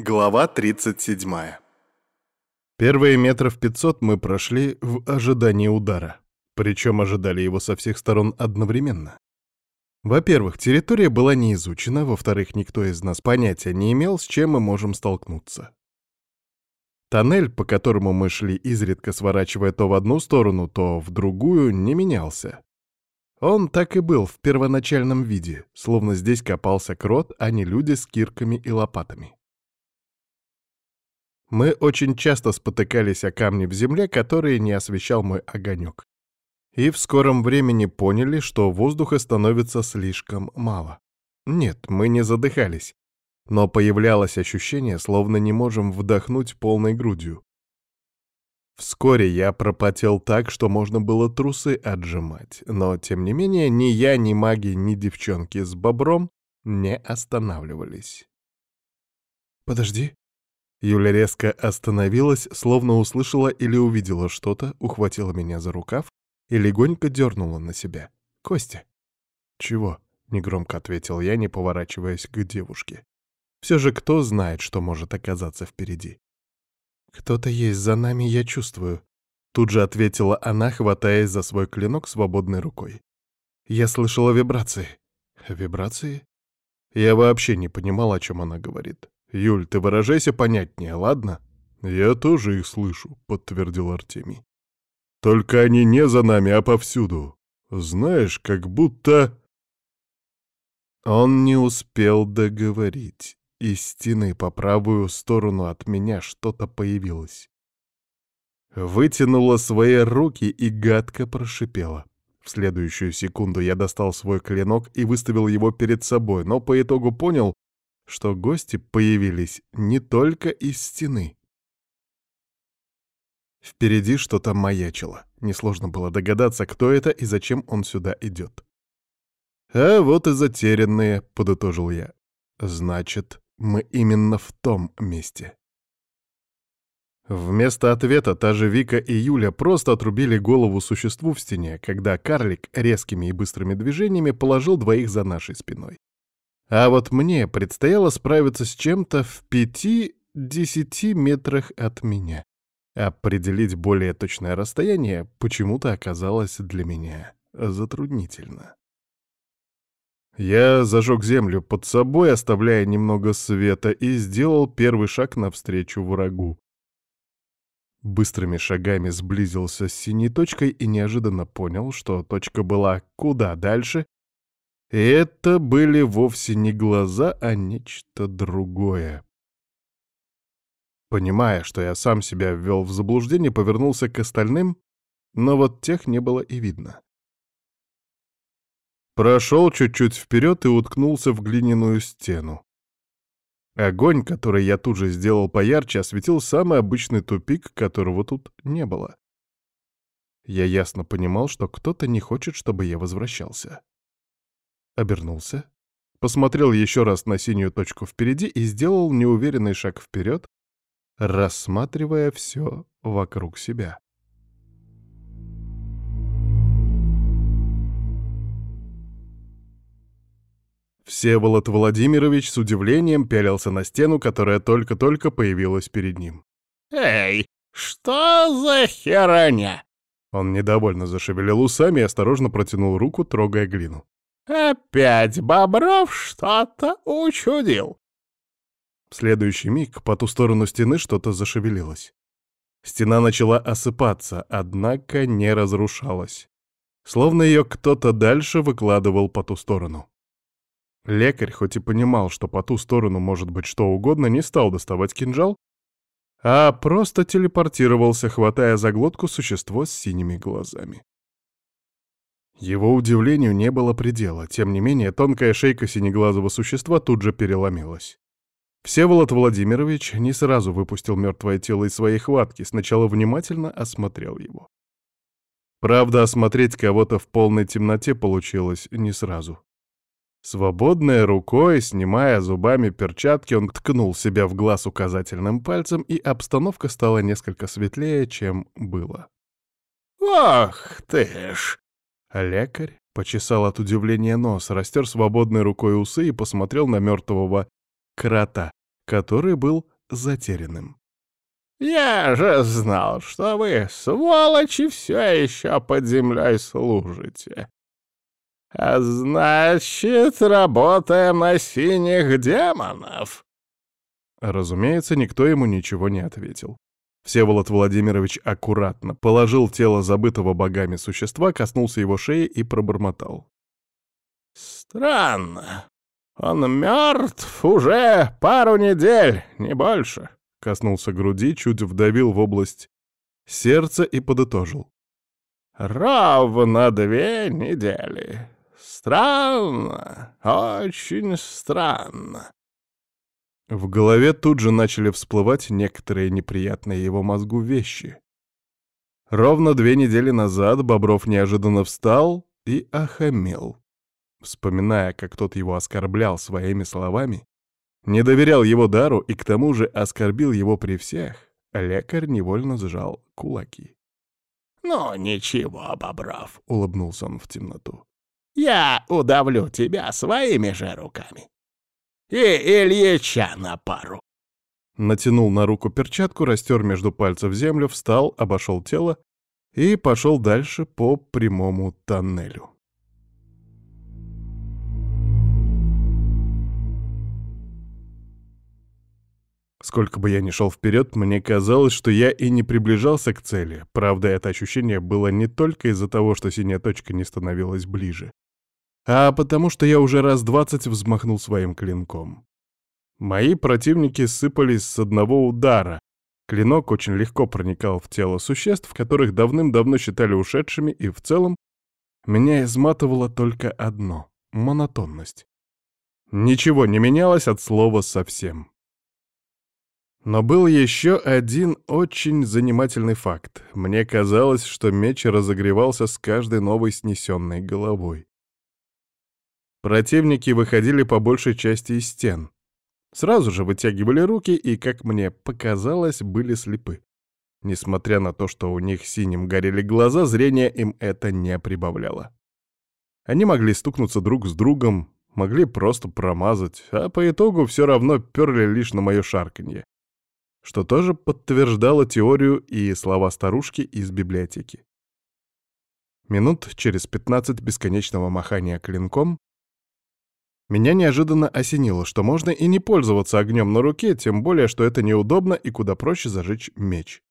Глава 37. Первые метров 500 мы прошли в ожидании удара. Причем ожидали его со всех сторон одновременно. Во-первых, территория была не изучена, во-вторых, никто из нас понятия не имел, с чем мы можем столкнуться. Тоннель, по которому мы шли, изредка сворачивая то в одну сторону, то в другую, не менялся. Он так и был в первоначальном виде, словно здесь копался крот, а не люди с кирками и лопатами. Мы очень часто спотыкались о камни в земле, которые не освещал мой огонек. И в скором времени поняли, что воздуха становится слишком мало. Нет, мы не задыхались, но появлялось ощущение, словно не можем вдохнуть полной грудью. Вскоре я пропотел так, что можно было трусы отжимать, но, тем не менее, ни я, ни маги, ни девчонки с бобром не останавливались. «Подожди», Юля резко остановилась, словно услышала или увидела что-то, ухватила меня за рукав и легонько дернула на себя. «Костя!» «Чего?» — негромко ответил я, не поворачиваясь к девушке. «Все же кто знает, что может оказаться впереди?» «Кто-то есть за нами, я чувствую», — тут же ответила она, хватаясь за свой клинок свободной рукой. «Я слышала вибрации». «Вибрации?» Я вообще не понимал, о чем она говорит. «Юль, ты выражайся понятнее, ладно?» «Я тоже их слышу», — подтвердил Артемий. «Только они не за нами, а повсюду. Знаешь, как будто...» Он не успел договорить. Из стены по правую сторону от меня что-то появилось. Вытянула свои руки и гадко прошипела. В следующую секунду я достал свой клинок и выставил его перед собой, но по итогу понял, что гости появились не только из стены. Впереди что-то маячило. Несложно было догадаться, кто это и зачем он сюда идет. «А вот и затерянные», — подытожил я. «Значит, мы именно в том месте». Вместо ответа та же Вика и Юля просто отрубили голову существу в стене, когда карлик резкими и быстрыми движениями положил двоих за нашей спиной. А вот мне предстояло справиться с чем-то в пяти-десяти метрах от меня. Определить более точное расстояние почему-то оказалось для меня затруднительно. Я зажег землю под собой, оставляя немного света, и сделал первый шаг навстречу врагу. Быстрыми шагами сблизился с синей точкой и неожиданно понял, что точка была куда дальше, и это были вовсе не глаза, а нечто другое. Понимая, что я сам себя ввел в заблуждение, повернулся к остальным, но вот тех не было и видно. Прошел чуть-чуть вперед и уткнулся в глиняную стену. Огонь, который я тут же сделал поярче, осветил самый обычный тупик, которого тут не было. Я ясно понимал, что кто-то не хочет, чтобы я возвращался обернулся, посмотрел еще раз на синюю точку впереди и сделал неуверенный шаг вперед, рассматривая все вокруг себя. Всеволод Владимирович с удивлением пялился на стену, которая только-только появилась перед ним. «Эй, что за херня?» Он недовольно зашевелил усами и осторожно протянул руку, трогая глину. Опять Бобров что-то учудил. В следующий миг по ту сторону стены что-то зашевелилось. Стена начала осыпаться, однако не разрушалась. Словно ее кто-то дальше выкладывал по ту сторону. Лекарь, хоть и понимал, что по ту сторону может быть что угодно, не стал доставать кинжал, а просто телепортировался, хватая за глотку существо с синими глазами. Его удивлению не было предела, тем не менее тонкая шейка синеглазого существа тут же переломилась. Всеволод Владимирович не сразу выпустил мертвое тело из своей хватки, сначала внимательно осмотрел его. Правда, осмотреть кого-то в полной темноте получилось не сразу. Свободной рукой, снимая зубами перчатки, он ткнул себя в глаз указательным пальцем, и обстановка стала несколько светлее, чем было. «Ах ты ж!» А лекарь почесал от удивления нос, растер свободной рукой усы и посмотрел на мертвого крота, который был затерянным. «Я же знал, что вы, сволочи, все еще под землей служите. А значит, работаем на синих демонов!» Разумеется, никто ему ничего не ответил. Всеволод Владимирович аккуратно положил тело забытого богами существа, коснулся его шеи и пробормотал. «Странно. Он мертв уже пару недель, не больше». Коснулся груди, чуть вдавил в область сердца и подытожил. «Ровно две недели. Странно, очень странно». В голове тут же начали всплывать некоторые неприятные его мозгу вещи. Ровно две недели назад Бобров неожиданно встал и охамел. Вспоминая, как тот его оскорблял своими словами, не доверял его дару и к тому же оскорбил его при всех, лекарь невольно сжал кулаки. «Ну, ничего, Бобров», — улыбнулся он в темноту. «Я удавлю тебя своими же руками. И Ильича на пару». Натянул на руку перчатку, растер между пальцев землю, встал, обошел тело и пошел дальше по прямому тоннелю. Сколько бы я ни шел вперед, мне казалось, что я и не приближался к цели. Правда, это ощущение было не только из-за того, что синяя точка не становилась ближе, а потому что я уже раз двадцать взмахнул своим клинком. Мои противники сыпались с одного удара. Клинок очень легко проникал в тело существ, которых давным-давно считали ушедшими, и в целом меня изматывало только одно — монотонность. Ничего не менялось от слова совсем. Но был еще один очень занимательный факт. Мне казалось, что меч разогревался с каждой новой снесенной головой. Противники выходили по большей части из стен. Сразу же вытягивали руки и, как мне показалось, были слепы. Несмотря на то, что у них синим горели глаза, зрение им это не прибавляло. Они могли стукнуться друг с другом, могли просто промазать, а по итогу все равно перли лишь на мое шарканье что тоже подтверждало теорию и слова старушки из библиотеки. Минут через пятнадцать бесконечного махания клинком меня неожиданно осенило, что можно и не пользоваться огнем на руке, тем более, что это неудобно и куда проще зажечь меч.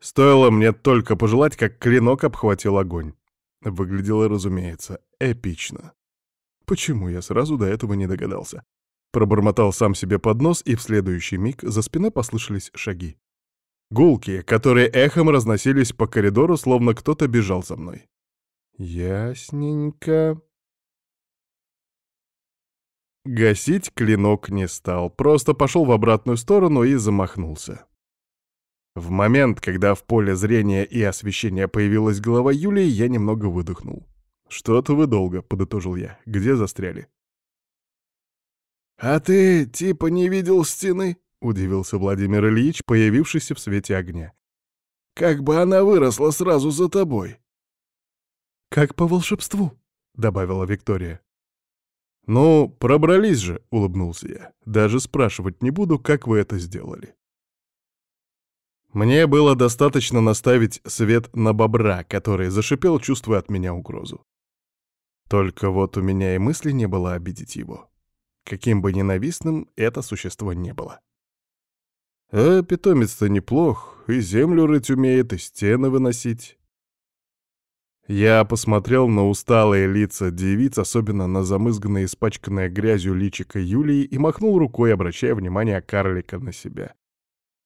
Стоило мне только пожелать, как клинок обхватил огонь. Выглядело, разумеется, эпично. Почему я сразу до этого не догадался? Пробормотал сам себе под нос, и в следующий миг за спиной послышались шаги. Гулки, которые эхом разносились по коридору, словно кто-то бежал за мной. Ясненько. Гасить клинок не стал, просто пошел в обратную сторону и замахнулся. В момент, когда в поле зрения и освещения появилась голова Юлии, я немного выдохнул. «Что-то вы долго», — подытожил я. «Где застряли?» «А ты типа не видел стены?» — удивился Владимир Ильич, появившийся в свете огня. «Как бы она выросла сразу за тобой!» «Как по волшебству», — добавила Виктория. «Ну, пробрались же», — улыбнулся я. «Даже спрашивать не буду, как вы это сделали». Мне было достаточно наставить свет на бобра, который зашипел, чувствуя от меня угрозу. Только вот у меня и мысли не было обидеть его каким бы ненавистным это существо не было. А питомец-то неплох, и землю рыть умеет, и стены выносить. Я посмотрел на усталые лица девиц, особенно на замызганное испачканное грязью личико Юлии, и махнул рукой, обращая внимание карлика на себя.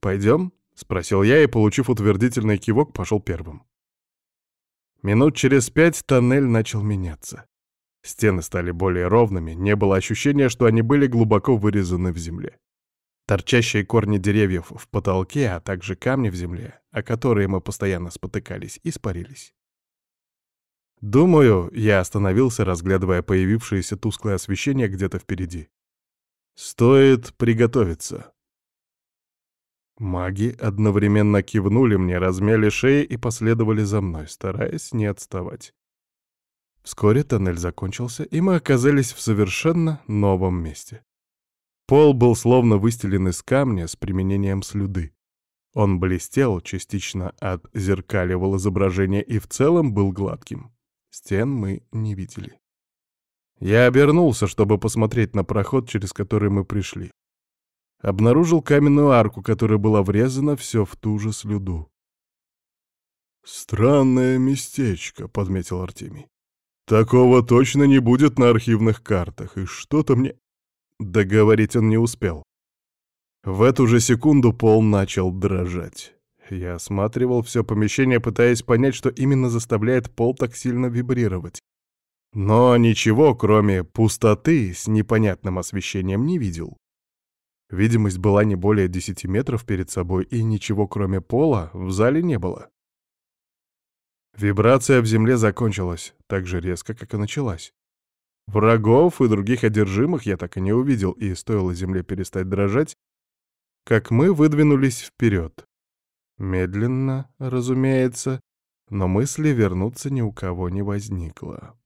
«Пойдем?» — спросил я, и, получив утвердительный кивок, пошел первым. Минут через пять тоннель начал меняться. Стены стали более ровными, не было ощущения, что они были глубоко вырезаны в земле. Торчащие корни деревьев в потолке, а также камни в земле, о которые мы постоянно спотыкались, испарились. Думаю, я остановился, разглядывая появившееся тусклое освещение где-то впереди. Стоит приготовиться. Маги одновременно кивнули мне, размяли шеи и последовали за мной, стараясь не отставать. Вскоре тоннель закончился, и мы оказались в совершенно новом месте. Пол был словно выстелен из камня с применением слюды. Он блестел, частично отзеркаливал изображение и в целом был гладким. Стен мы не видели. Я обернулся, чтобы посмотреть на проход, через который мы пришли. Обнаружил каменную арку, которая была врезана все в ту же слюду. «Странное местечко», — подметил Артемий. «Такого точно не будет на архивных картах, и что-то мне...» Договорить он не успел. В эту же секунду пол начал дрожать. Я осматривал все помещение, пытаясь понять, что именно заставляет пол так сильно вибрировать. Но ничего, кроме пустоты с непонятным освещением, не видел. Видимость была не более десяти метров перед собой, и ничего, кроме пола, в зале не было. Вибрация в земле закончилась так же резко, как и началась. Врагов и других одержимых я так и не увидел, и стоило земле перестать дрожать, как мы выдвинулись вперед. Медленно, разумеется, но мысли вернуться ни у кого не возникло.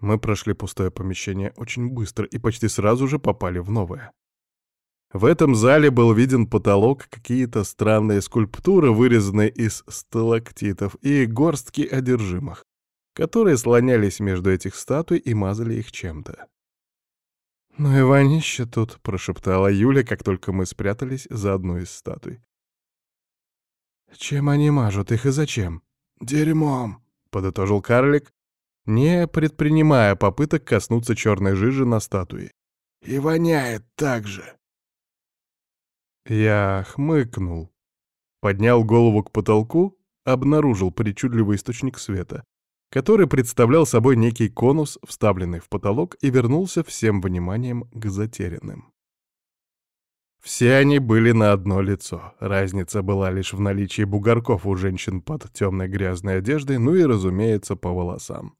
Мы прошли пустое помещение очень быстро и почти сразу же попали в новое. В этом зале был виден потолок, какие-то странные скульптуры, вырезанные из сталактитов, и горстки одержимых, которые слонялись между этих статуй и мазали их чем-то. «Ну и вонище тут», — прошептала Юля, как только мы спрятались за одну из статуй. «Чем они мажут их и зачем?» «Дерьмом», — подытожил карлик, не предпринимая попыток коснуться черной жижи на статуе. «И воняет так же». Я хмыкнул, поднял голову к потолку, обнаружил причудливый источник света, который представлял собой некий конус, вставленный в потолок, и вернулся всем вниманием к затерянным. Все они были на одно лицо. Разница была лишь в наличии бугорков у женщин под темной грязной одеждой, ну и, разумеется, по волосам.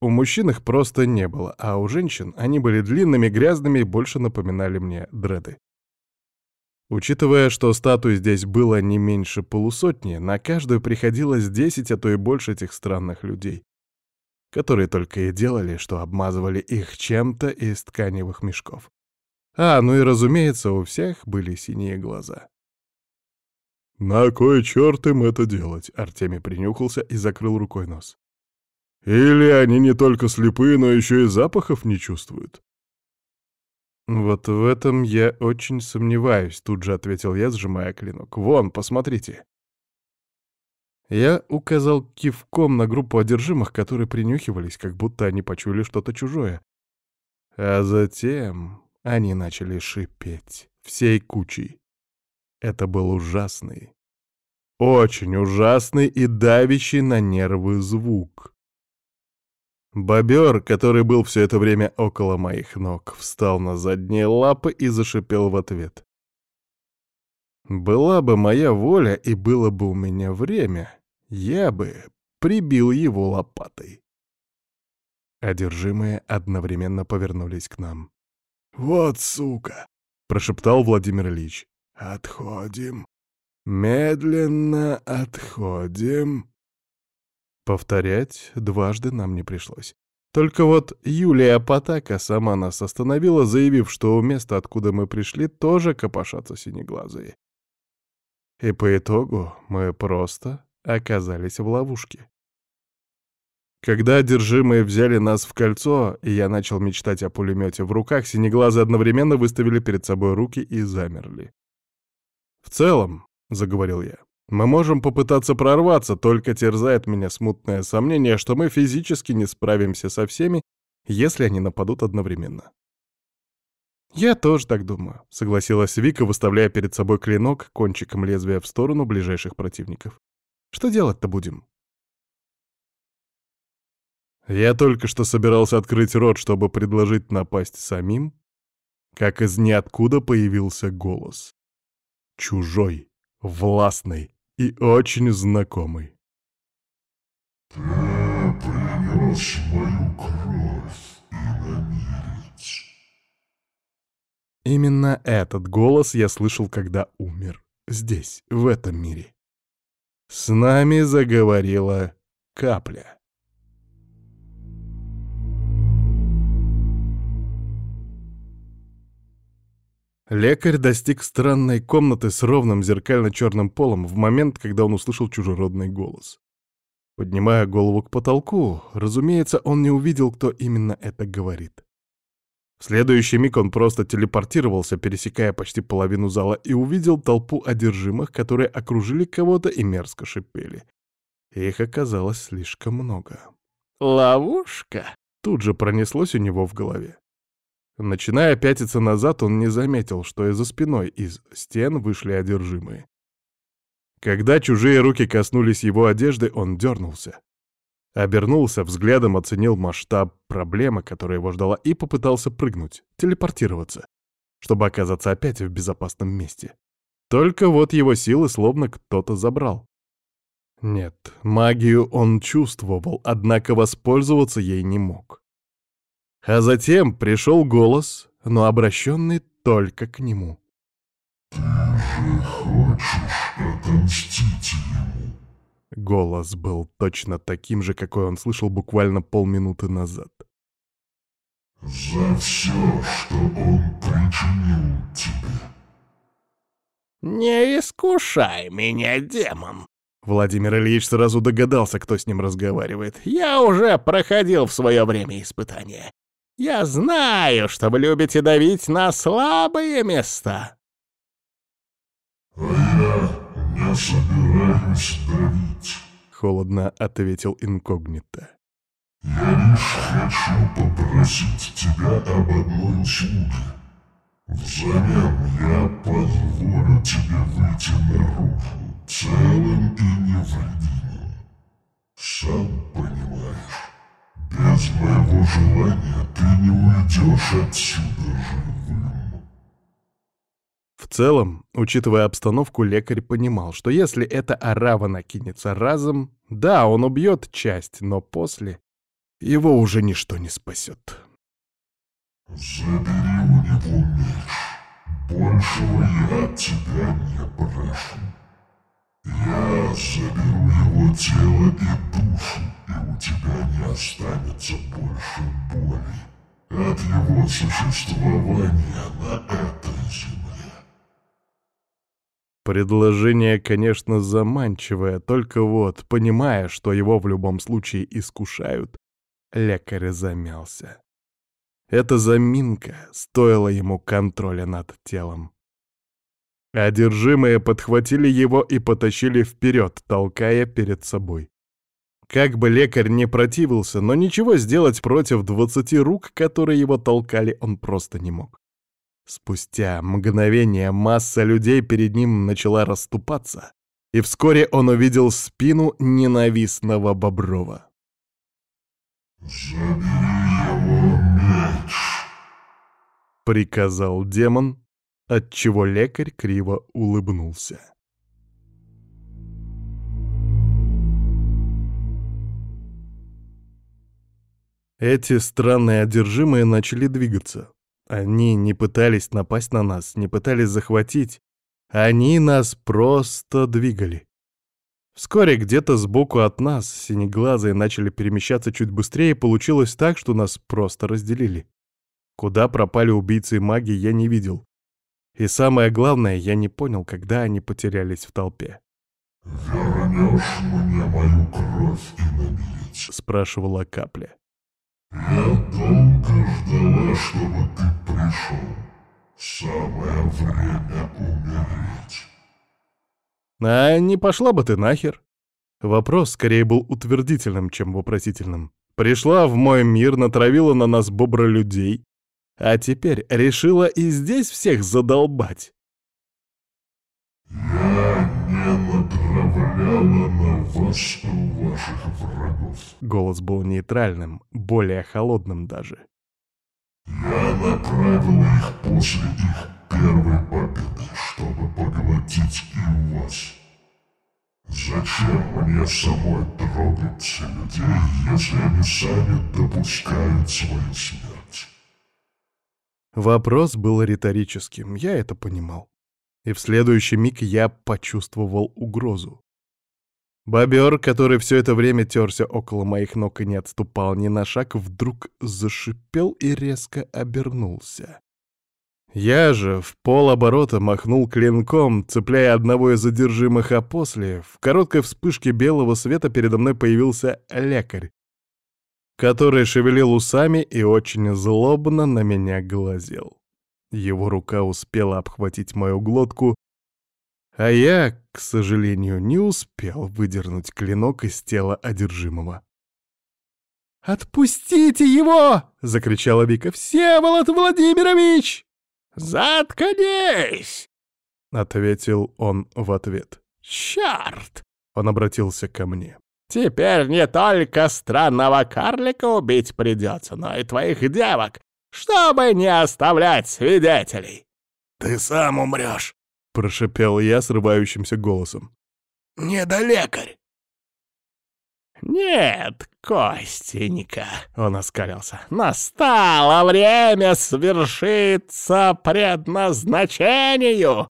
У мужчин их просто не было, а у женщин они были длинными, грязными и больше напоминали мне дреды. Учитывая, что статуй здесь было не меньше полусотни, на каждую приходилось десять, а то и больше этих странных людей, которые только и делали, что обмазывали их чем-то из тканевых мешков. А, ну и разумеется, у всех были синие глаза. «На кой черт им это делать?» — Артемий принюхался и закрыл рукой нос. «Или они не только слепые, но еще и запахов не чувствуют?» «Вот в этом я очень сомневаюсь», — тут же ответил я, сжимая клинок. «Вон, посмотрите». Я указал кивком на группу одержимых, которые принюхивались, как будто они почуяли что-то чужое. А затем они начали шипеть всей кучей. Это был ужасный, очень ужасный и давящий на нервы звук. Бобер, который был все это время около моих ног, встал на задние лапы и зашипел в ответ. Была бы моя воля и было бы у меня время, я бы прибил его лопатой. Одержимые одновременно повернулись к нам. «Вот сука!» — прошептал Владимир Ильич. «Отходим. Медленно отходим». Повторять дважды нам не пришлось. Только вот Юлия Потака сама нас остановила, заявив, что у места, откуда мы пришли, тоже копошатся синеглазые. И по итогу мы просто оказались в ловушке. Когда одержимые взяли нас в кольцо, и я начал мечтать о пулемете в руках, синеглазы одновременно выставили перед собой руки и замерли. «В целом», — заговорил я, мы можем попытаться прорваться, только терзает меня смутное сомнение, что мы физически не справимся со всеми, если они нападут одновременно. «Я тоже так думаю», — согласилась Вика, выставляя перед собой клинок кончиком лезвия в сторону ближайших противников. «Что делать-то будем?» Я только что собирался открыть рот, чтобы предложить напасть самим, как из ниоткуда появился голос. Чужой, властный, и очень знакомый. «Ты принес мою кровь и намерить». Именно этот голос я слышал, когда умер. Здесь, в этом мире. С нами заговорила капля. Лекарь достиг странной комнаты с ровным зеркально-черным полом в момент, когда он услышал чужеродный голос. Поднимая голову к потолку, разумеется, он не увидел, кто именно это говорит. В следующий миг он просто телепортировался, пересекая почти половину зала, и увидел толпу одержимых, которые окружили кого-то и мерзко шипели. Их оказалось слишком много. «Ловушка!» — тут же пронеслось у него в голове. Начиная пятиться назад, он не заметил, что из-за спиной из стен вышли одержимые. Когда чужие руки коснулись его одежды, он дернулся. Обернулся, взглядом оценил масштаб проблемы, которая его ждала, и попытался прыгнуть, телепортироваться, чтобы оказаться опять в безопасном месте. Только вот его силы словно кто-то забрал. Нет, магию он чувствовал, однако воспользоваться ей не мог. А затем пришел голос, но обращенный только к нему. «Ты же хочешь отомстить ему?» Голос был точно таким же, какой он слышал буквально полминуты назад. «За все, что он причинил тебе». «Не искушай меня, демон!» Владимир Ильич сразу догадался, кто с ним разговаривает. «Я уже проходил в свое время испытания. Я знаю, что вы любите давить на слабые места. А я не собираюсь давить. Холодно ответил инкогнито. Я лишь хочу попросить тебя об одной услуге. Взамен я позволю тебе выйти наружу, целым и невредимым. Сам понимаешь. Без моего желания ты не уйдешь отсюда живым. В целом, учитывая обстановку, лекарь понимал, что если эта арава накинется разом, да, он убьет часть, но после его уже ничто не спасет. Забери у него меч. Большего я от тебя не прошу. Я заберу его тело и душу, и у тебя не останется больше боли от его существования на этой земле. Предложение, конечно, заманчивое, только вот, понимая, что его в любом случае искушают, лекарь замялся. Эта заминка стоила ему контроля над телом. Одержимые подхватили его и потащили вперед, толкая перед собой. Как бы лекарь не противился, но ничего сделать против двадцати рук, которые его толкали, он просто не мог. Спустя мгновение масса людей перед ним начала расступаться, и вскоре он увидел спину ненавистного Боброва. «Забери его меч!» — приказал демон, отчего лекарь криво улыбнулся. Эти странные одержимые начали двигаться. Они не пытались напасть на нас, не пытались захватить. Они нас просто двигали. Вскоре где-то сбоку от нас синеглазые начали перемещаться чуть быстрее, и получилось так, что нас просто разделили. Куда пропали убийцы и маги, я не видел. И самое главное, я не понял, когда они потерялись в толпе. «Вернешь мне мою кровь и набить?» — спрашивала капля. «Я долго ждала, чтобы ты пришел. Самое время умереть». «А не пошла бы ты нахер?» Вопрос скорее был утвердительным, чем вопросительным. Пришла в мой мир, натравила на нас бобра людей, а теперь решила и здесь всех задолбать. «Я не натравляла на вас ваших врагов». Голос был нейтральным, более холодным даже. «Я направил их после их первой победы, чтобы поглотить и вас. Зачем мне самой трогать людей, если они сами допускают свою смерть?» Вопрос был риторическим, я это понимал. И в следующий миг я почувствовал угрозу. Бобер, который все это время терся около моих ног и не отступал ни на шаг, вдруг зашипел и резко обернулся. Я же в полоборота махнул клинком, цепляя одного из задержимых, а после, в короткой вспышке белого света передо мной появился лекарь, который шевелил усами и очень злобно на меня глазел. Его рука успела обхватить мою глотку, а я, к сожалению, не успел выдернуть клинок из тела одержимого. «Отпустите его!» — закричала Вика. «Всеволод Владимирович!» «Заткнись!» — ответил он в ответ. «Черт!» — он обратился ко мне. «Теперь не только странного карлика убить придется, но и твоих девок, чтобы не оставлять свидетелей!» «Ты сам умрешь!» — прошипел я срывающимся голосом. «Не до лекарь!» «Нет, Костенька!» — он оскалился. «Настало время свершиться предназначению!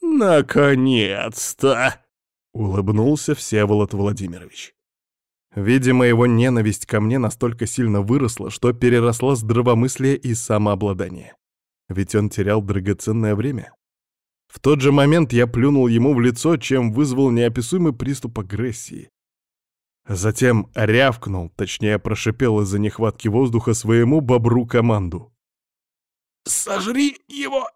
Наконец-то!» — улыбнулся Всеволод Владимирович. Видимо, его ненависть ко мне настолько сильно выросла, что переросла здравомыслие и самообладание. Ведь он терял драгоценное время. В тот же момент я плюнул ему в лицо, чем вызвал неописуемый приступ агрессии. Затем рявкнул, точнее прошипел из-за нехватки воздуха своему бобру команду. «Сожри его!»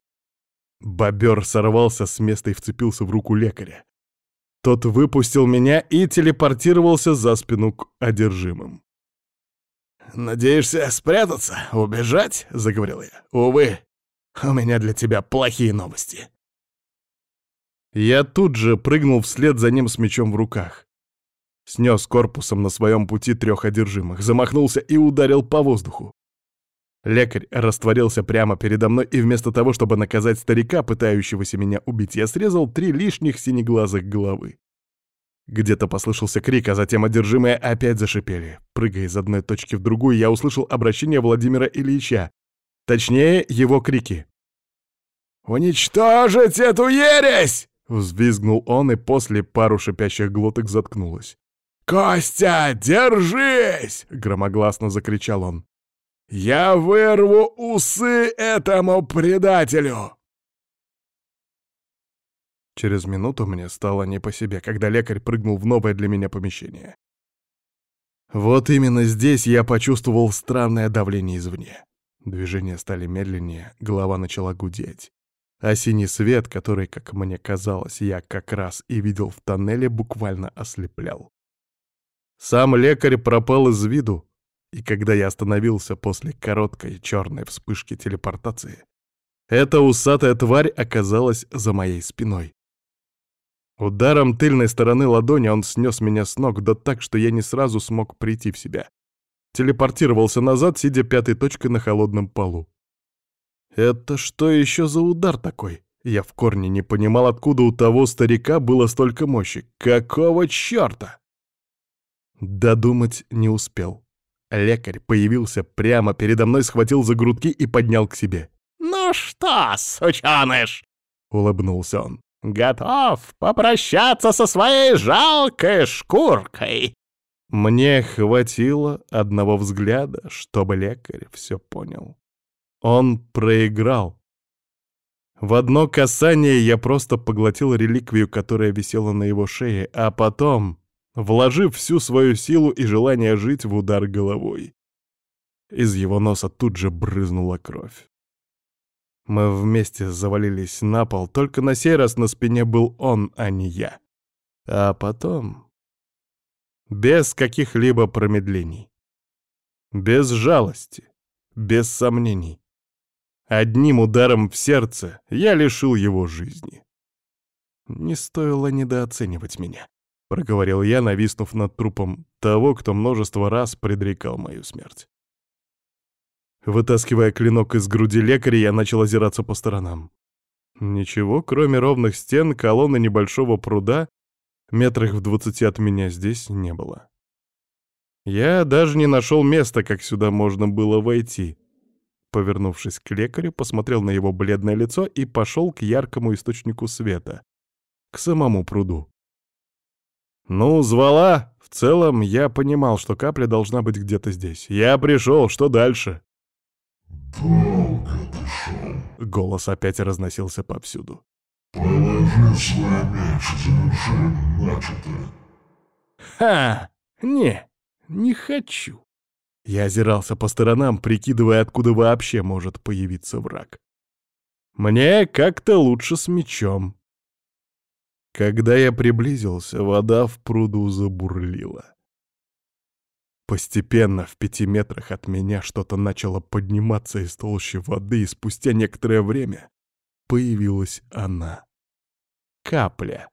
Бобер сорвался с места и вцепился в руку лекаря. Тот выпустил меня и телепортировался за спину к одержимым. «Надеешься спрятаться, убежать?» — заговорил я. «Увы, у меня для тебя плохие новости». Я тут же прыгнул вслед за ним с мечом в руках. Снес корпусом на своем пути трех одержимых, замахнулся и ударил по воздуху. Лекарь растворился прямо передо мной, и вместо того, чтобы наказать старика, пытающегося меня убить, я срезал три лишних синеглазых головы. Где-то послышался крик, а затем одержимые опять зашипели. Прыгая из одной точки в другую, я услышал обращение Владимира Ильича. Точнее, его крики. «Уничтожить эту ересь!» Взвизгнул он, и после пару шипящих глоток заткнулась. «Костя, держись!» — громогласно закричал он. «Я вырву усы этому предателю!» Через минуту мне стало не по себе, когда лекарь прыгнул в новое для меня помещение. Вот именно здесь я почувствовал странное давление извне. Движения стали медленнее, голова начала гудеть. А синий свет, который, как мне казалось, я как раз и видел в тоннеле, буквально ослеплял. Сам лекарь пропал из виду, и когда я остановился после короткой черной вспышки телепортации, эта усатая тварь оказалась за моей спиной. Ударом тыльной стороны ладони он снес меня с ног, да так, что я не сразу смог прийти в себя. Телепортировался назад, сидя пятой точкой на холодном полу. Это что еще за удар такой? Я в корне не понимал, откуда у того старика было столько мощи. Какого черта? Додумать не успел. Лекарь появился прямо передо мной, схватил за грудки и поднял к себе. «Ну что, сучаныш?» — улыбнулся он. «Готов попрощаться со своей жалкой шкуркой?» Мне хватило одного взгляда, чтобы лекарь все понял. Он проиграл. В одно касание я просто поглотил реликвию, которая висела на его шее, а потом вложив всю свою силу и желание жить в удар головой. Из его носа тут же брызнула кровь. Мы вместе завалились на пол, только на сей раз на спине был он, а не я. А потом... Без каких-либо промедлений. Без жалости. Без сомнений. Одним ударом в сердце я лишил его жизни. Не стоило недооценивать меня проговорил я, нависнув над трупом того, кто множество раз предрекал мою смерть. Вытаскивая клинок из груди лекаря, я начал озираться по сторонам. Ничего, кроме ровных стен, колонны небольшого пруда, метрах в двадцати от меня здесь не было. Я даже не нашел места, как сюда можно было войти. Повернувшись к лекарю, посмотрел на его бледное лицо и пошел к яркому источнику света, к самому пруду. «Ну, звала. В целом, я понимал, что капля должна быть где-то здесь. Я пришел, что дальше?» «Долго пришел. Голос опять разносился повсюду. Положи свой меч заверши начатое. Ха! Не, не хочу. Я озирался по сторонам, прикидывая, откуда вообще может появиться враг. Мне как-то лучше с мечом. Когда я приблизился, вода в пруду забурлила. Постепенно в пяти метрах от меня что-то начало подниматься из толщи воды, и спустя некоторое время появилась она. Капля.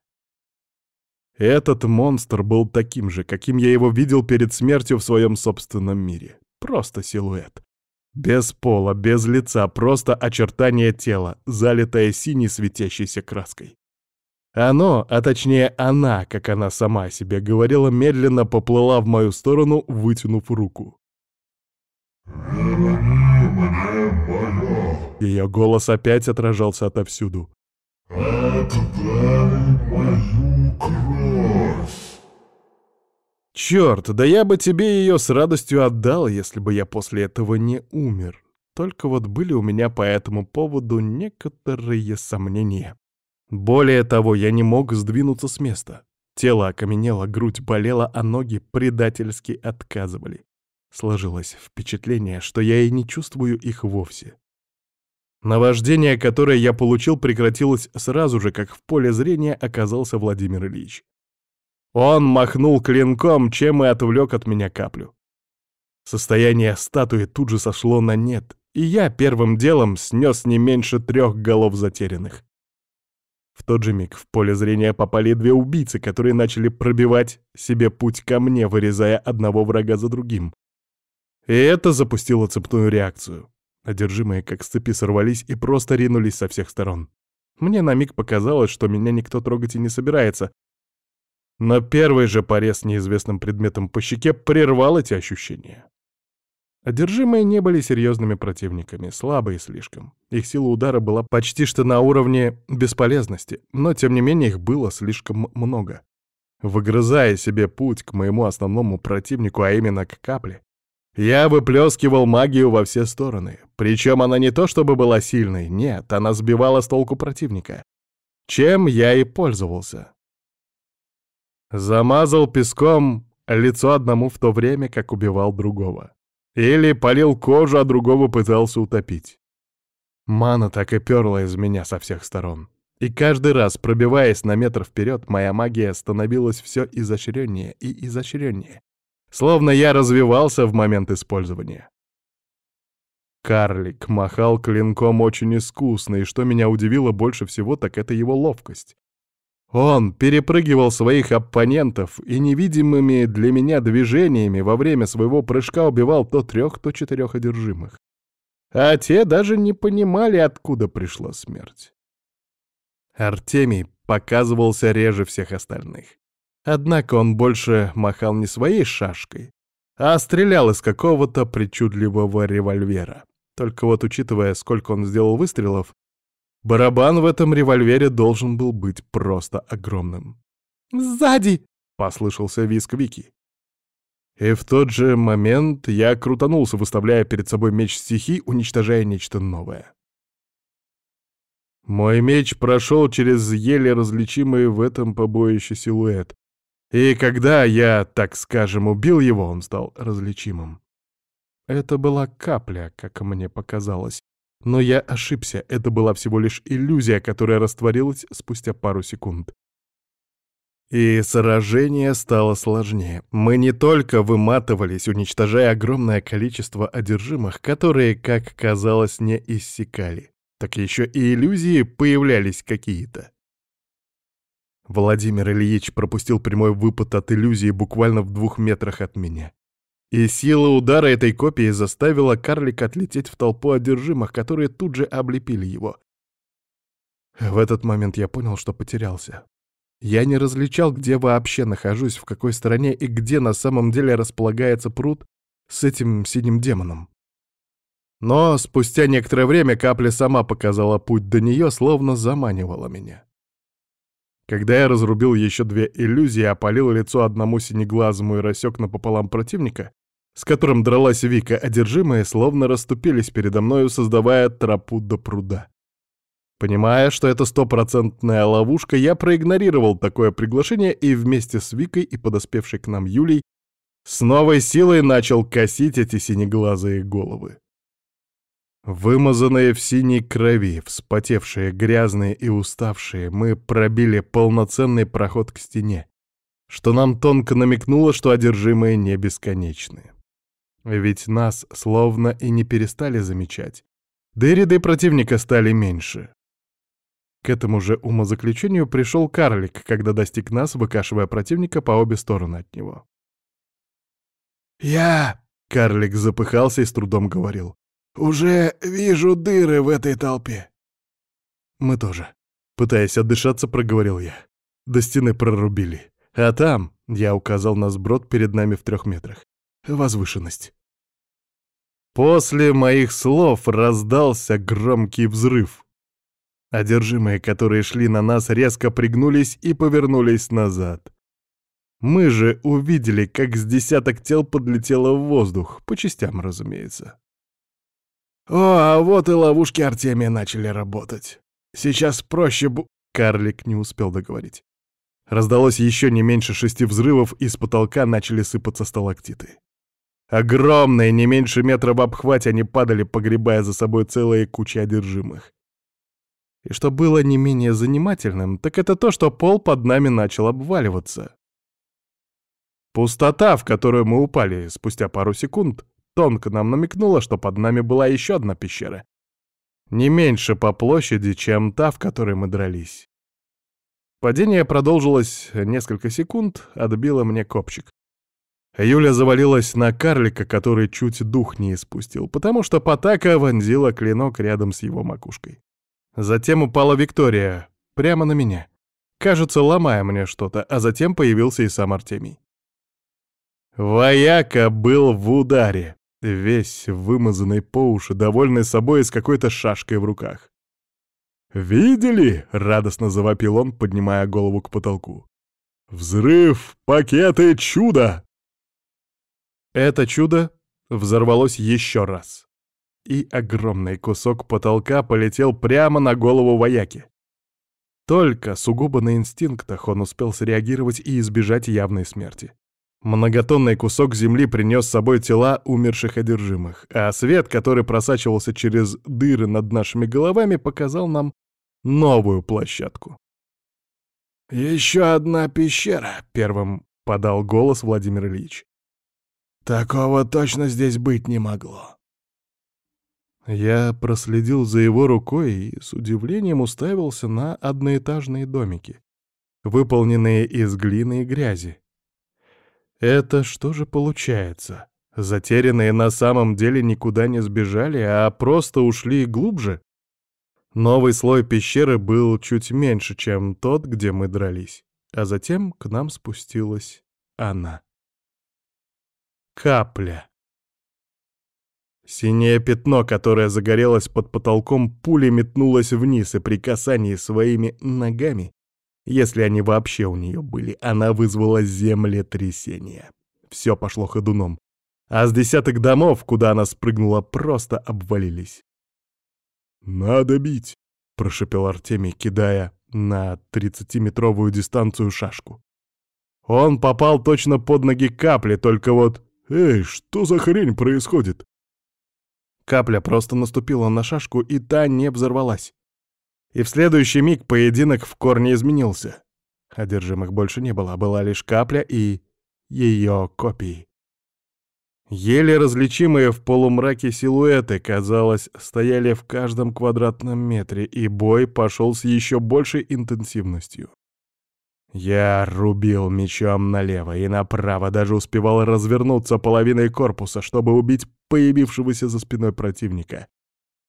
Этот монстр был таким же, каким я его видел перед смертью в своем собственном мире. Просто силуэт. Без пола, без лица, просто очертание тела, залитое синей светящейся краской. Оно, а точнее она, как она сама себе говорила, медленно поплыла в мою сторону, вытянув руку. Ее голос опять отражался отовсюду. «Отдай мою кровь!» Черт, да я бы тебе ее с радостью отдал, если бы я после этого не умер. Только вот были у меня по этому поводу некоторые сомнения. Более того, я не мог сдвинуться с места. Тело окаменело, грудь болела, а ноги предательски отказывали. Сложилось впечатление, что я и не чувствую их вовсе. Наваждение, которое я получил, прекратилось сразу же, как в поле зрения оказался Владимир Ильич. Он махнул клинком, чем и отвлек от меня каплю. Состояние статуи тут же сошло на нет, и я первым делом снес не меньше трех голов затерянных. В тот же миг в поле зрения попали две убийцы, которые начали пробивать себе путь ко мне, вырезая одного врага за другим. И это запустило цепную реакцию. Одержимые как с цепи сорвались и просто ринулись со всех сторон. Мне на миг показалось, что меня никто трогать и не собирается. Но первый же порез неизвестным предметом по щеке прервал эти ощущения. Одержимые не были серьезными противниками, слабые слишком. Их сила удара была почти что на уровне бесполезности, но тем не менее их было слишком много. Выгрызая себе путь к моему основному противнику, а именно к капле, я выплескивал магию во все стороны. Причем она не то чтобы была сильной, нет, она сбивала с толку противника. Чем я и пользовался. Замазал песком лицо одному в то время, как убивал другого. Или полил кожу, а другого пытался утопить. Мана так и перла из меня со всех сторон. И каждый раз, пробиваясь на метр вперед, моя магия становилась все изощреннее и изощреннее. Словно я развивался в момент использования. Карлик махал клинком очень искусно, и что меня удивило больше всего, так это его ловкость. Он перепрыгивал своих оппонентов и невидимыми для меня движениями во время своего прыжка убивал то трех, то четырех одержимых. А те даже не понимали, откуда пришла смерть. Артемий показывался реже всех остальных. Однако он больше махал не своей шашкой, а стрелял из какого-то причудливого револьвера. Только вот учитывая, сколько он сделал выстрелов, Барабан в этом револьвере должен был быть просто огромным. «Сзади!» — послышался виск Вики. И в тот же момент я крутанулся, выставляя перед собой меч стихий, уничтожая нечто новое. Мой меч прошел через еле различимый в этом побоище силуэт. И когда я, так скажем, убил его, он стал различимым. Это была капля, как мне показалось, но я ошибся, это была всего лишь иллюзия, которая растворилась спустя пару секунд. И сражение стало сложнее. Мы не только выматывались, уничтожая огромное количество одержимых, которые, как казалось, не иссякали, так еще и иллюзии появлялись какие-то. Владимир Ильич пропустил прямой выпад от иллюзии буквально в двух метрах от меня. И сила удара этой копии заставила карлика отлететь в толпу одержимых, которые тут же облепили его. В этот момент я понял, что потерялся. Я не различал, где вообще нахожусь, в какой стороне и где на самом деле располагается пруд с этим синим демоном. Но спустя некоторое время капля сама показала путь до нее, словно заманивала меня. Когда я разрубил еще две иллюзии, опалил лицо одному синеглазому и рассек напополам противника, с которым дралась Вика, одержимые, словно расступились передо мною, создавая тропу до пруда. Понимая, что это стопроцентная ловушка, я проигнорировал такое приглашение и вместе с Викой и подоспевшей к нам Юлей с новой силой начал косить эти синеглазые головы. Вымазанные в синей крови, вспотевшие, грязные и уставшие, мы пробили полноценный проход к стене, что нам тонко намекнуло, что одержимые не бесконечны. Ведь нас словно и не перестали замечать, да и ряды противника стали меньше. К этому же умозаключению пришел карлик, когда достиг нас, выкашивая противника по обе стороны от него. «Я...» — карлик запыхался и с трудом говорил. «Уже вижу дыры в этой толпе». «Мы тоже», — пытаясь отдышаться, проговорил я. До стены прорубили. А там, — я указал на сброд перед нами в трех метрах, — возвышенность. После моих слов раздался громкий взрыв. Одержимые, которые шли на нас, резко пригнулись и повернулись назад. Мы же увидели, как с десяток тел подлетело в воздух, по частям, разумеется. «О, а вот и ловушки Артемия начали работать. Сейчас проще бу...» Карлик не успел договорить. Раздалось еще не меньше шести взрывов, и с потолка начали сыпаться сталактиты. Огромные, не меньше метра в обхвате, они падали, погребая за собой целые кучи одержимых. И что было не менее занимательным, так это то, что пол под нами начал обваливаться. Пустота, в которую мы упали спустя пару секунд, тонко нам намекнула, что под нами была еще одна пещера. Не меньше по площади, чем та, в которой мы дрались. Падение продолжилось несколько секунд, отбило мне копчик. Юля завалилась на карлика, который чуть дух не испустил, потому что Потака вонзила клинок рядом с его макушкой. Затем упала Виктория, прямо на меня. Кажется, ломая мне что-то, а затем появился и сам Артемий. Вояка был в ударе, весь вымазанный по уши, довольный собой с какой-то шашкой в руках. «Видели?» — радостно завопил он, поднимая голову к потолку. «Взрыв! Пакеты! Чудо!» Это чудо взорвалось еще раз и огромный кусок потолка полетел прямо на голову вояки. Только сугубо на инстинктах он успел среагировать и избежать явной смерти. Многотонный кусок земли принес с собой тела умерших одержимых, а свет, который просачивался через дыры над нашими головами, показал нам новую площадку. «Еще одна пещера», — первым подал голос Владимир Ильич. «Такого точно здесь быть не могло». Я проследил за его рукой и с удивлением уставился на одноэтажные домики, выполненные из глины и грязи. Это что же получается? Затерянные на самом деле никуда не сбежали, а просто ушли глубже? Новый слой пещеры был чуть меньше, чем тот, где мы дрались. А затем к нам спустилась она. Капля. Синее пятно, которое загорелось под потолком, пулей метнулось вниз, и при касании своими ногами, если они вообще у нее были, она вызвала землетрясение. Все пошло ходуном. А с десяток домов, куда она спрыгнула, просто обвалились. «Надо бить!» — прошепел Артемий, кидая на тридцатиметровую дистанцию шашку. Он попал точно под ноги капли, только вот... «Эй, что за хрень происходит?» Капля просто наступила на шашку, и та не взорвалась. И в следующий миг поединок в корне изменился. Одержимых больше не было, была лишь капля и ее копии. Еле различимые в полумраке силуэты, казалось, стояли в каждом квадратном метре, и бой пошел с еще большей интенсивностью. Я рубил мечом налево и направо, даже успевал развернуться половиной корпуса, чтобы убить появившегося за спиной противника.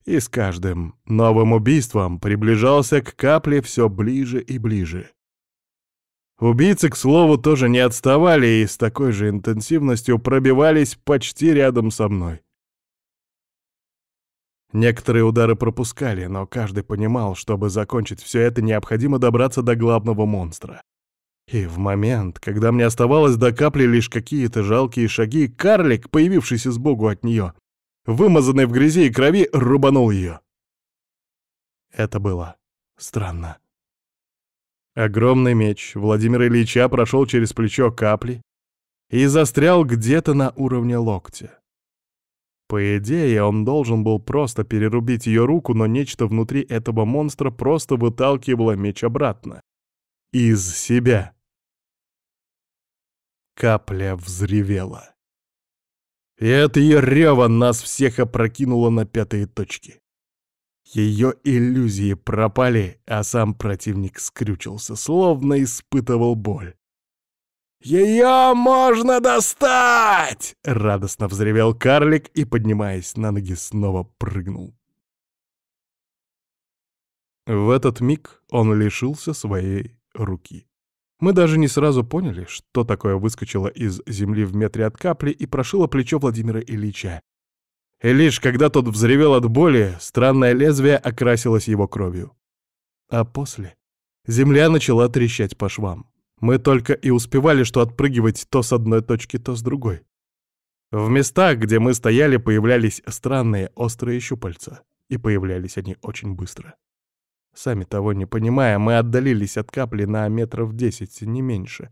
И с каждым новым убийством приближался к капле все ближе и ближе. Убийцы, к слову, тоже не отставали и с такой же интенсивностью пробивались почти рядом со мной. Некоторые удары пропускали, но каждый понимал, чтобы закончить все это, необходимо добраться до главного монстра. И в момент, когда мне оставалось до капли лишь какие-то жалкие шаги, карлик, появившийся сбоку от нее, вымазанный в грязи и крови, рубанул ее. Это было странно. Огромный меч Владимира Ильича прошел через плечо капли и застрял где-то на уровне локтя. По идее, он должен был просто перерубить ее руку, но нечто внутри этого монстра просто выталкивало меч обратно. Из себя. Капля взревела. И от ее рева нас всех опрокинуло на пятые точки. Ее иллюзии пропали, а сам противник скрючился, словно испытывал боль. «Ее можно достать!» — радостно взревел карлик и, поднимаясь на ноги, снова прыгнул. В этот миг он лишился своей руки. Мы даже не сразу поняли, что такое выскочило из земли в метре от капли и прошило плечо Владимира Ильича. И лишь когда тот взревел от боли, странное лезвие окрасилось его кровью. А после земля начала трещать по швам. Мы только и успевали что отпрыгивать то с одной точки, то с другой. В местах, где мы стояли, появлялись странные острые щупальца, и появлялись они очень быстро. Сами того не понимая, мы отдалились от капли на метров десять, не меньше.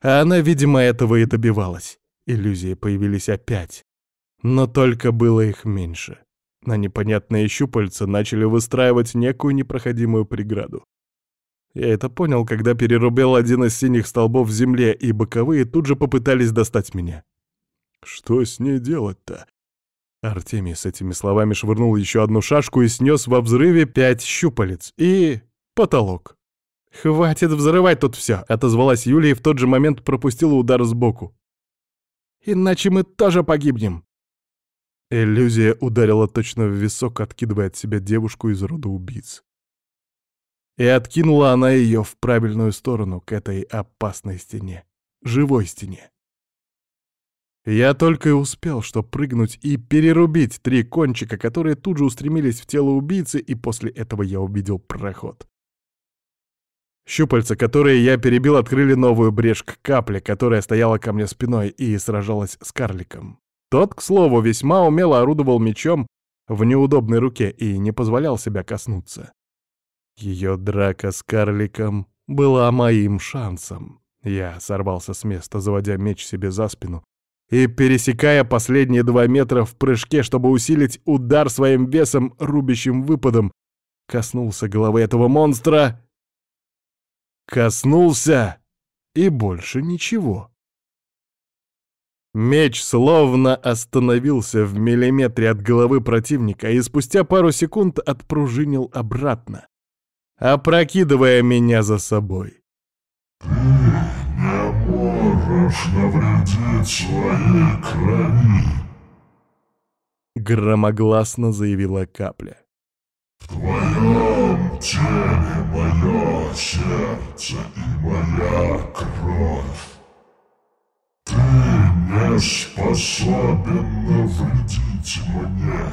А она, видимо, этого и добивалась. Иллюзии появились опять. Но только было их меньше. На непонятные щупальца начали выстраивать некую непроходимую преграду. Я это понял, когда перерубил один из синих столбов в земле, и боковые тут же попытались достать меня. Что с ней делать-то? Артемий с этими словами швырнул еще одну шашку и снес во взрыве пять щупалец. И... потолок. «Хватит взрывать тут все!» — отозвалась Юлия и в тот же момент пропустила удар сбоку. «Иначе мы тоже погибнем!» Иллюзия ударила точно в висок, откидывая от себя девушку из рода убийц. И откинула она ее в правильную сторону, к этой опасной стене. Живой стене. Я только и успел, что прыгнуть и перерубить три кончика, которые тут же устремились в тело убийцы, и после этого я увидел проход. Щупальца, которые я перебил, открыли новую брешь к капле, которая стояла ко мне спиной и сражалась с карликом. Тот, к слову, весьма умело орудовал мечом в неудобной руке и не позволял себя коснуться. Ее драка с карликом была моим шансом. Я сорвался с места, заводя меч себе за спину, и, пересекая последние два метра в прыжке, чтобы усилить удар своим весом, рубящим выпадом, коснулся головы этого монстра. Коснулся, и больше ничего. Меч словно остановился в миллиметре от головы противника и спустя пару секунд отпружинил обратно опрокидывая меня за собой. «Ты не можешь навредить своей крови!» Громогласно заявила капля. «В твоем теле мое сердце и моя кровь. Ты не способен навредить мне,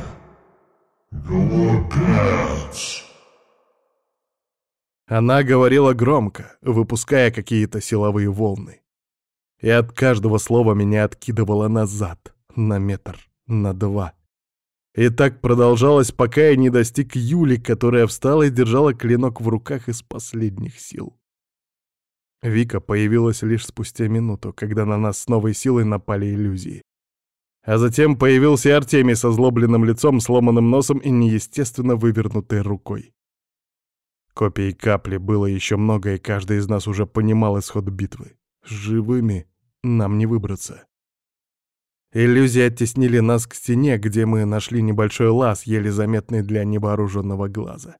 глупец!» Она говорила громко, выпуская какие-то силовые волны. И от каждого слова меня откидывало назад, на метр, на два. И так продолжалось, пока я не достиг Юли, которая встала и держала клинок в руках из последних сил. Вика появилась лишь спустя минуту, когда на нас с новой силой напали иллюзии. А затем появился Артемий со злобленным лицом, сломанным носом и неестественно вывернутой рукой. Копий капли было еще много, и каждый из нас уже понимал исход битвы. Живыми нам не выбраться. Иллюзии оттеснили нас к стене, где мы нашли небольшой лаз, еле заметный для невооруженного глаза.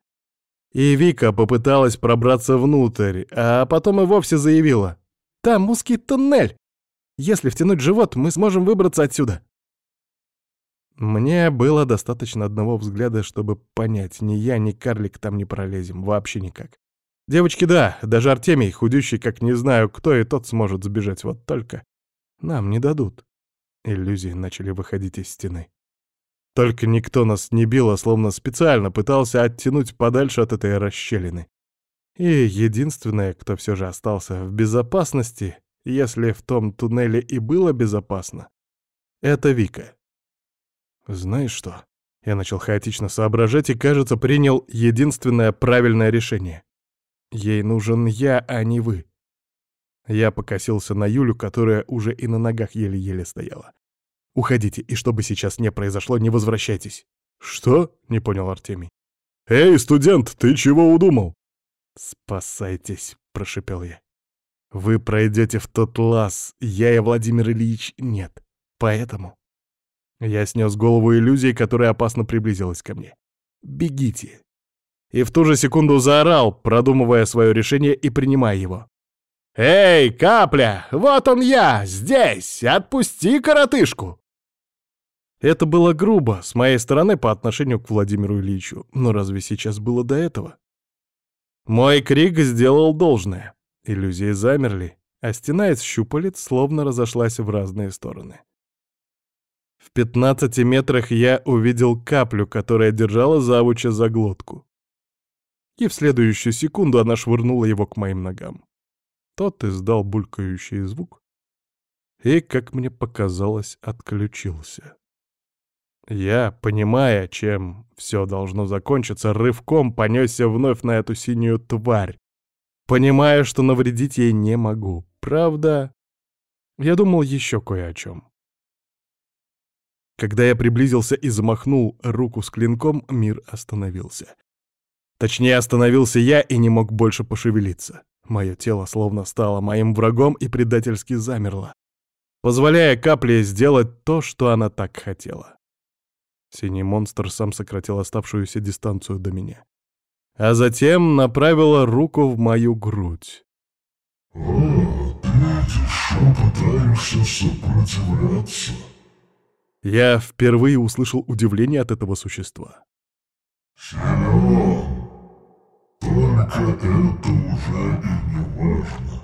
И Вика попыталась пробраться внутрь, а потом и вовсе заявила. «Там узкий туннель! Если втянуть живот, мы сможем выбраться отсюда!» Мне было достаточно одного взгляда, чтобы понять, ни я, ни карлик там не пролезем, вообще никак. Девочки, да, даже Артемий, худющий, как не знаю кто, и тот сможет сбежать, вот только. Нам не дадут. Иллюзии начали выходить из стены. Только никто нас не бил, а словно специально пытался оттянуть подальше от этой расщелины. И единственное, кто все же остался в безопасности, если в том туннеле и было безопасно, это Вика. Знаешь что? Я начал хаотично соображать и, кажется, принял единственное правильное решение. Ей нужен я, а не вы. Я покосился на Юлю, которая уже и на ногах еле-еле стояла. «Уходите, и что бы сейчас не произошло, не возвращайтесь». «Что?» — не понял Артемий. «Эй, студент, ты чего удумал?» «Спасайтесь», — прошепел я. «Вы пройдете в тот лаз, я и Владимир Ильич нет. Поэтому...» Я снес голову иллюзии, которая опасно приблизилась ко мне. «Бегите!» И в ту же секунду заорал, продумывая свое решение и принимая его. «Эй, капля! Вот он я! Здесь! Отпусти коротышку!» Это было грубо с моей стороны по отношению к Владимиру Ильичу, но разве сейчас было до этого? Мой крик сделал должное. Иллюзии замерли, а стена из щупалец словно разошлась в разные стороны. В пятнадцати метрах я увидел каплю, которая держала завуча за глотку. И в следующую секунду она швырнула его к моим ногам. Тот издал булькающий звук и, как мне показалось, отключился. Я, понимая, чем все должно закончиться, рывком понесся вновь на эту синюю тварь, понимая, что навредить ей не могу. Правда, я думал еще кое о чем. Когда я приблизился и замахнул руку с клинком, мир остановился. Точнее, остановился я и не мог больше пошевелиться. Мое тело словно стало моим врагом и предательски замерло, позволяя капле сделать то, что она так хотела. Синий монстр сам сократил оставшуюся дистанцию до меня. А затем направила руку в мою грудь. «А, ты еще пытаешься сопротивляться?» Я впервые услышал удивление от этого существа. «Силен, только это уже и не важно».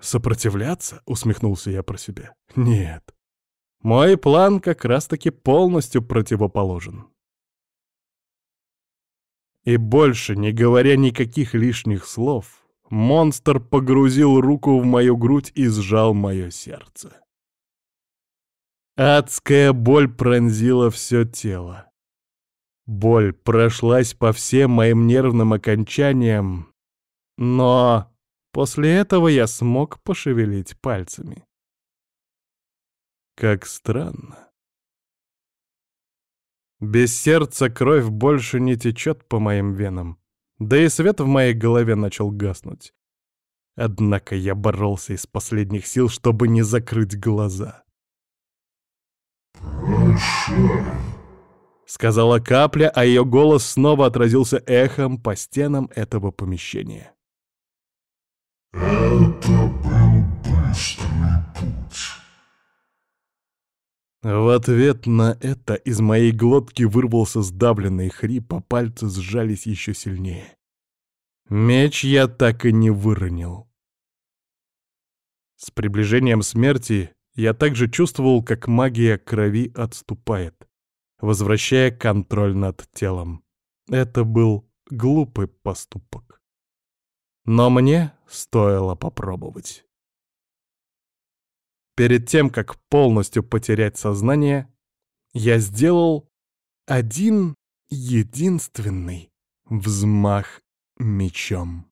«Сопротивляться?» — усмехнулся я про себя. «Нет, мой план как раз-таки полностью противоположен. И больше, не говоря никаких лишних слов, монстр погрузил руку в мою грудь и сжал мое сердце. Адская боль пронзила все тело. Боль прошлась по всем моим нервным окончаниям, но после этого я смог пошевелить пальцами. Как странно. Без сердца кровь больше не течет по моим венам, да и свет в моей голове начал гаснуть. Однако я боролся из последних сил, чтобы не закрыть глаза. «Прощай». — сказала капля, а ее голос снова отразился эхом по стенам этого помещения. Это был быстрый путь. В ответ на это из моей глотки вырвался сдавленный хрип, а пальцы сжались еще сильнее. Меч я так и не выронил. С приближением смерти я также чувствовал, как магия крови отступает, возвращая контроль над телом. Это был глупый поступок. Но мне стоило попробовать. Перед тем, как полностью потерять сознание, я сделал один единственный взмах мечом.